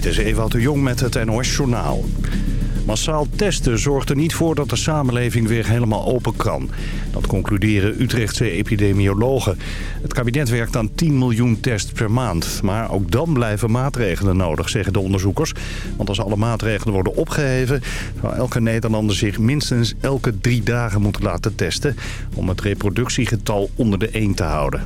Dit is Ewout de Jong met het NOS Journaal. Massaal testen zorgt er niet voor dat de samenleving weer helemaal open kan. Dat concluderen Utrechtse epidemiologen. Het kabinet werkt aan 10 miljoen tests per maand. Maar ook dan blijven maatregelen nodig, zeggen de onderzoekers. Want als alle maatregelen worden opgeheven... zou elke Nederlander zich minstens elke drie dagen moeten laten testen... om het reproductiegetal onder de 1 te houden.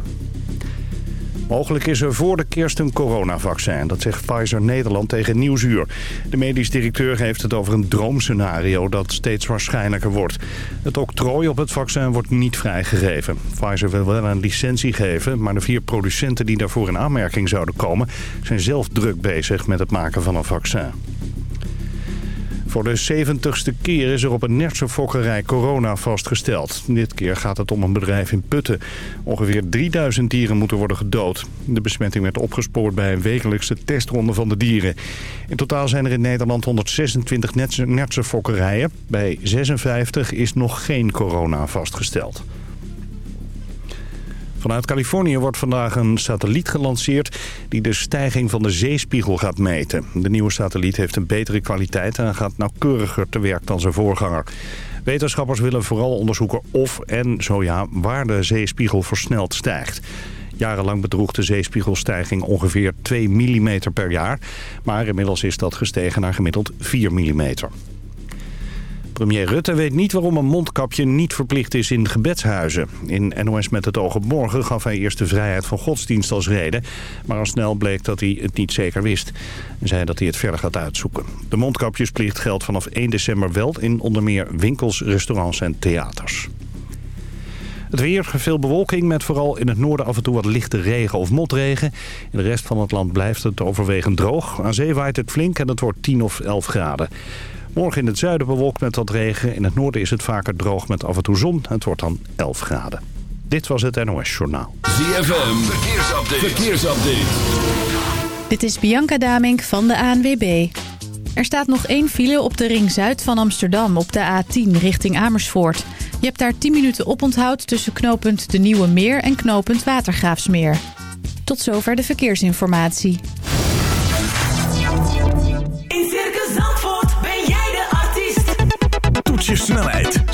Mogelijk is er voor de kerst een coronavaccin. Dat zegt Pfizer Nederland tegen Nieuwsuur. De medisch directeur heeft het over een droomscenario dat steeds waarschijnlijker wordt. Het octrooi op het vaccin wordt niet vrijgegeven. Pfizer wil wel een licentie geven, maar de vier producenten die daarvoor in aanmerking zouden komen... zijn zelf druk bezig met het maken van een vaccin. Voor de 70ste keer is er op een Nertse fokkerij corona vastgesteld. Dit keer gaat het om een bedrijf in Putten. Ongeveer 3000 dieren moeten worden gedood. De besmetting werd opgespoord bij een wekelijkse testronde van de dieren. In totaal zijn er in Nederland 126 Nertse fokkerijen. Bij 56 is nog geen corona vastgesteld. Vanuit Californië wordt vandaag een satelliet gelanceerd die de stijging van de zeespiegel gaat meten. De nieuwe satelliet heeft een betere kwaliteit en gaat nauwkeuriger te werk dan zijn voorganger. Wetenschappers willen vooral onderzoeken of en zo ja waar de zeespiegel versneld stijgt. Jarenlang bedroeg de zeespiegelstijging ongeveer 2 mm per jaar. Maar inmiddels is dat gestegen naar gemiddeld 4 mm. Premier Rutte weet niet waarom een mondkapje niet verplicht is in gebedshuizen. In NOS met het oog gaf hij eerst de vrijheid van godsdienst als reden. Maar al snel bleek dat hij het niet zeker wist. En zei dat hij het verder gaat uitzoeken. De mondkapjesplicht geldt vanaf 1 december wel in onder meer winkels, restaurants en theaters. Het weer, veel bewolking met vooral in het noorden af en toe wat lichte regen of motregen. In de rest van het land blijft het overwegend droog. Aan zee waait het flink en het wordt 10 of 11 graden. Morgen in het zuiden bewolkt met wat regen. In het noorden is het vaker droog met af en toe zon. Het wordt dan 11 graden. Dit was het NOS Journaal. ZFM, verkeersupdate. verkeersupdate. Dit is Bianca Damink van de ANWB. Er staat nog één file op de ring zuid van Amsterdam op de A10 richting Amersfoort. Je hebt daar 10 minuten oponthoud tussen knooppunt De Nieuwe Meer en knooppunt Watergraafsmeer. Tot zover de verkeersinformatie.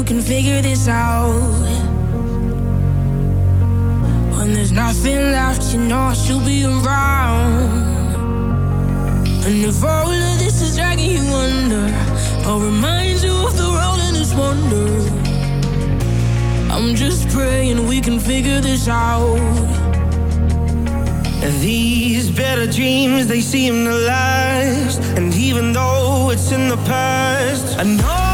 You can figure this out. When there's nothing left, you know I should be around. And if all of this is dragging you under, I'll remind you of the road and its wonder. I'm just praying we can figure this out. These better dreams, they seem to last. And even though it's in the past, I know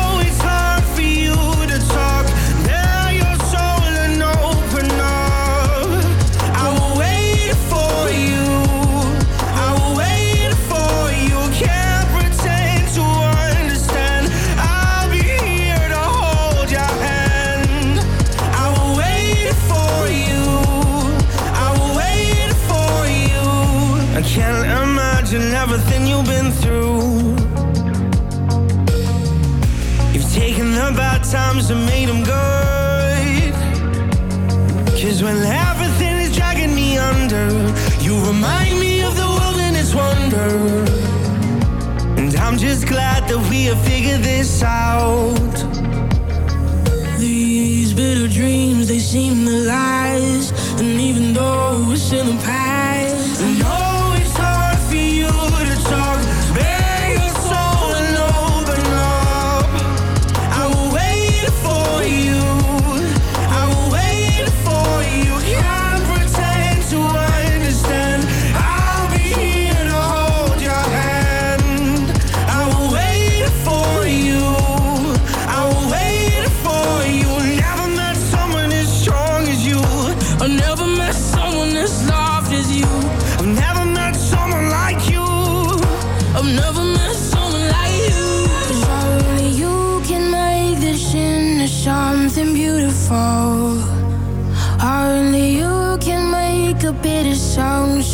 everything you've been through. You've taken the bad times and made them good. Cause when everything is dragging me under, you remind me of the world and its wonder. And I'm just glad that we have figured this out. These bitter dreams, they seem the lies And even though it's in the past,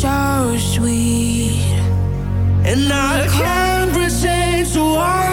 so sweet. And I can't pretend to understand,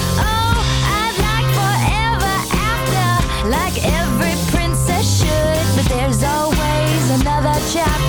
Another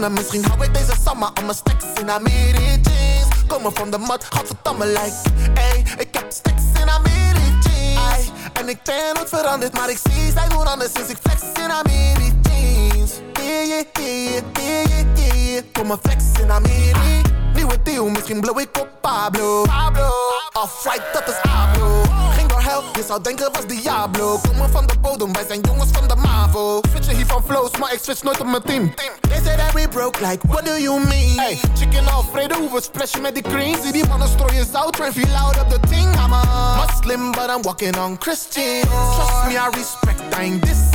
plannen. Misschien hou ik deze summer mijn stacks in Amiri jeans. Komen van de mat, gadverdamme like. Ey, ik heb stacks in Amiri jeans. En ik ben nooit veranderd, maar ik zie zij doen anders sinds ik flex in Amiri jeans. Yeah, yeah, yeah, yeah, yeah, yeah. Kom maar flex in Amiri. Nieuwe deal, misschien blow ik op Pablo. Pablo. Off-white, dat is Pablo. Hell, je zou denken was Diablo. Komen van de bodem, wij zijn jongens van de MAVO. Switchen hier van flows, maar ik switch nooit op mijn team. They say that we broke, like what do you mean? Hey, chicken Alfredo, we splashen met die cream. Zie die mannen strooien zout, en feel loud op the ting. I'm a Muslim, but I'm walking on Christian. Trust me, I respect, I ain't dissing.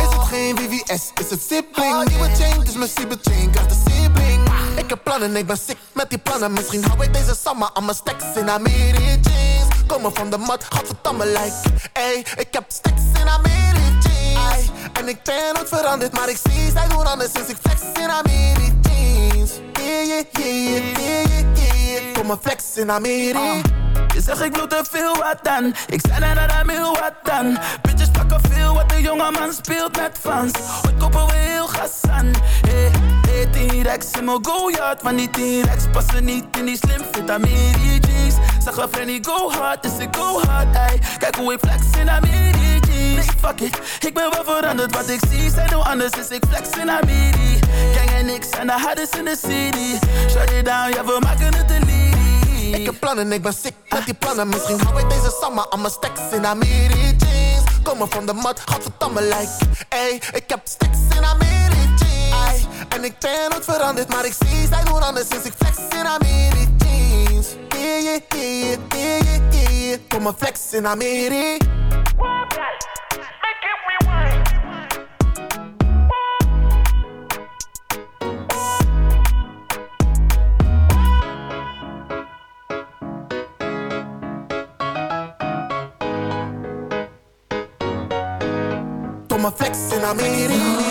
Is het geen VVS, is het sibling? Nieuwe chain, dus mijn cyber chain krijgt de sibling. Ik heb plannen, ik ben sick met die plannen. Misschien hou ik deze summer aan mijn stacks in Amiri jeans. Komen van de mat, gadverdamme like. Ey, ik heb stacks in Amiri jeans. Ay, en ik ben nooit veranderd, maar ik zie zij doen anders sinds ik flex in Amiri jeans. Yeah, yeah, yeah, yeah, yeah. Kom maar flex in Amiri. Je zegt ik bloed te veel, wat dan? Ik zei dat hij wil, wat dan? Bitches pakken veel, wat de jonge man speelt met Frans Ooit kopen we heel gas aan Hey, hey, T-Rex in mijn go-yard Want die T-Rex passen niet in die slim fit Amiri Zeg wel Frenny go hard, dus ik go hard ey. Kijk hoe ik flex in Amiri jeans Nee, fuck it, ik ben wel veranderd Wat ik zie, zijn heel anders, dus ik flex in Amiri Gang en niks en de hardest in de city Shut it down, ja we maken het elite Ik heb plannen, ik ben sick met die plannen. Misschien hou ik deze summer aan mijn stacks in Amiri jeans. Komen van de mat, gadverdamme like. Ey, ik heb stacks in Amiri jeans. En ik ben nooit veranderd, maar ik zie zij doen anders sinds ik flex in Amiri jeans. Yeah, yeah, yeah, yeah, yeah, yeah. Kom maar flex in Amiri. Kom maar flex in Amiri.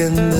in the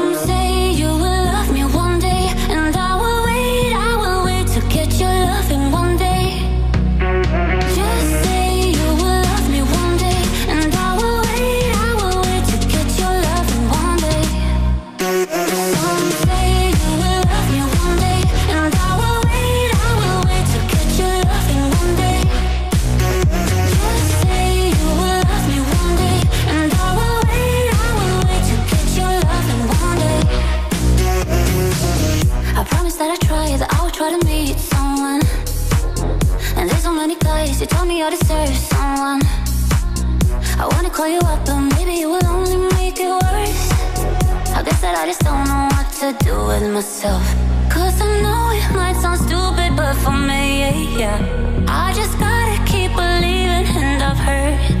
call you up, but maybe it will only make it worse. I guess that I just don't know what to do with myself. Cause I know it might sound stupid, but for me, yeah, yeah. I just gotta keep believing, and I've heard.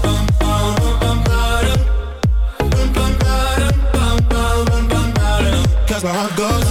that's how it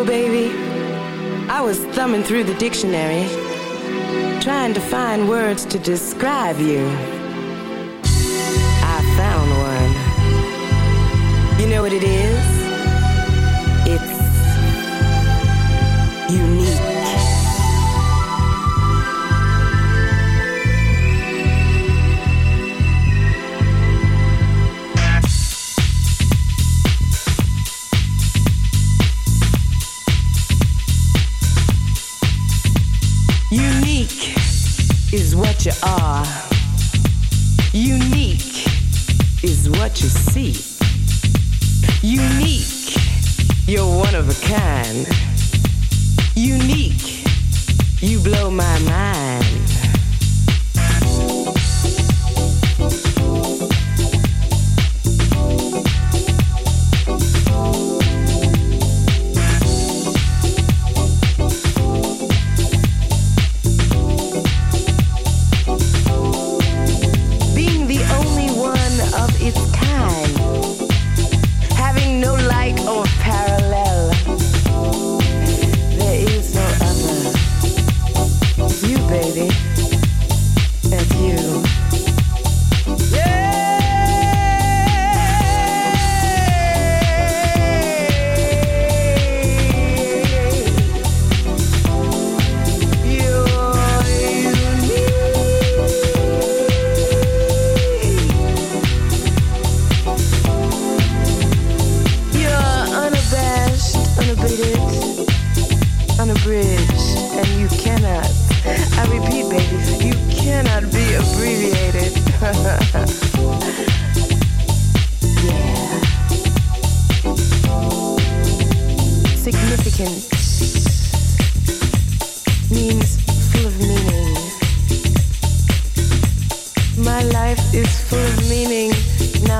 know, baby, I was thumbing through the dictionary, trying to find words to describe you.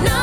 No.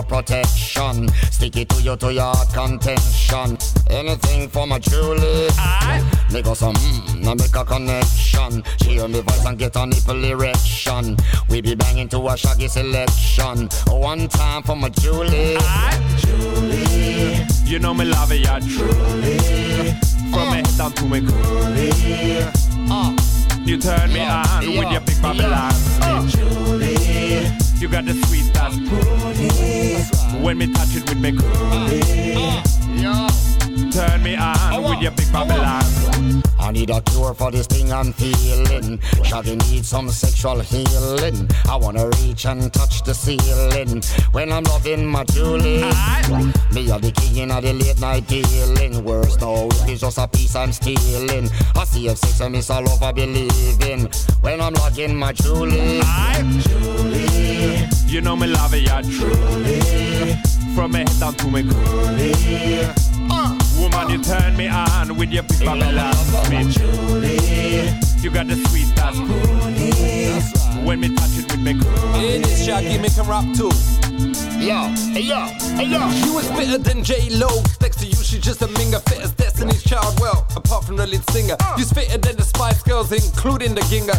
Will your protection. Stick it to you to your contention. Anything for my Julie. Make us some mmm, now make a connection. She hear me voice and get a nipple erection. We be banging to a shaggy selection. One time for my Julie. Julie. You know me love it, yeah, truly. From me head down to me coolie. Uh. Mm. You turn me Yeah, on yeah, with your big Babylon yeah. speech. You got the sweet as pony. When me touch it with me coolie. Turn me on with your big Babylon. I need a cure for this thing I'm feeling. Shaggy needs some sexual healing. I wanna reach and touch the ceiling when I'm loving my Julie. Me are the king of the late night dealing. Worse no, it's just a piece I'm stealing. I see if sex and miss all over believing when I'm loving my Julie. Julie. You know me love it, yeah, truly. From me head down to me coolie. Uh, woman, you turn me on with your big Babylon speech. You got the sweet as pony. When me touch it with me coolie. Hey, this Shaggy make him rap too. Yo, hey yo, hey yo. You was fitter than J Lo. Next to you, she's just a minger. Fit as Destiny's Child. Well, apart from the lead singer, uh. you's fitter than the Spice Girls, including the Ginger.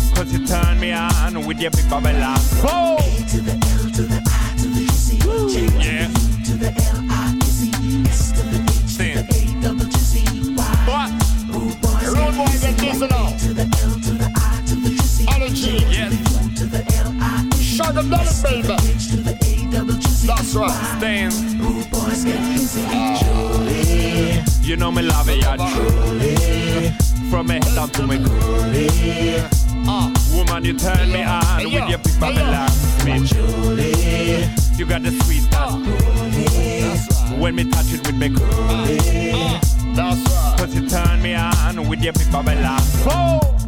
Cause you turn me on with your big Babylon. Oh! A to the L to the I to the. J to Yeah. the to the L I to the H to the A double G C Y. Rude boys Rude boys busy. busy to the L to the I to the G C. To the U to the L I Shut up, dollar, baby. H to the A double G C. That's right. Stand. Rude boys get busy. Julie. You know me love it, yeah, truly. From me head down to me coolie. Woman, you turn me on with your big Babylon speech. You got the sweet as pony. When me touch it with me coolie. That's right. Cause you turn me on with your big Babylon. Oh!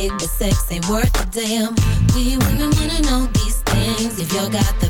Big, but sex ain't worth a damn. We women wanna know these things. If y'all got the